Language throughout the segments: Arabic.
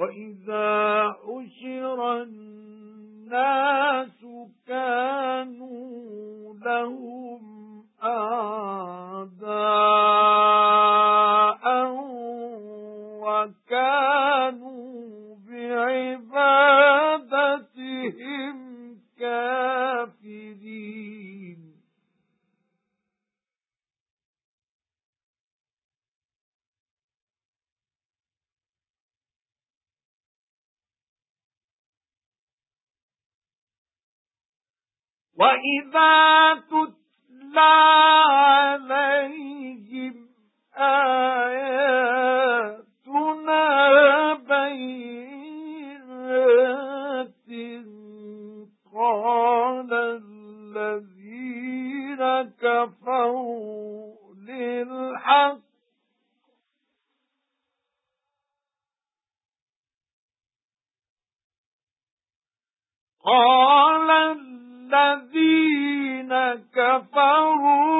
وَإِذَا حُشِرَ النَّاسُ وَإِذَا تُتْلَى عَلَيْهِمْ آيَاتُنَا بَيِّنَاتٍ قَالَ الَّذِينَ كَفَرُوا لِلْحَقِّ قَالَ الَّذِينَ كَفَرُوا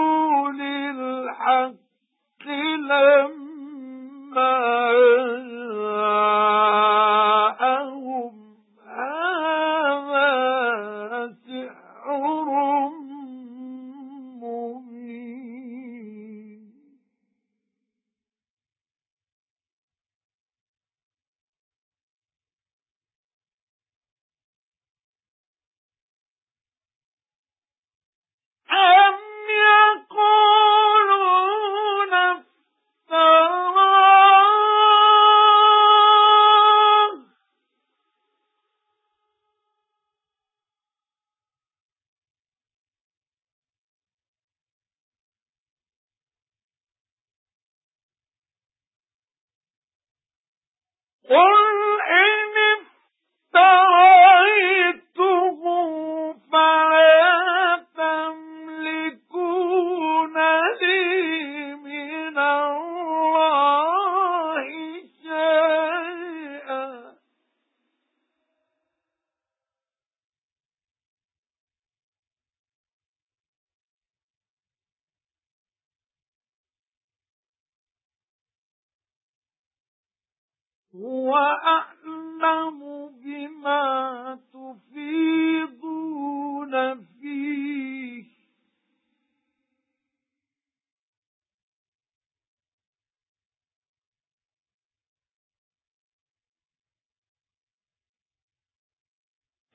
قُلْ إِنِ هُوَ بِمَا تُفِيضُونَ فِيهِ.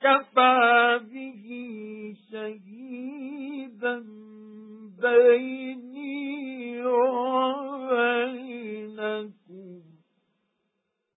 كَفَى بِهِ شَهِيدًا وَبَيْنَكُمْ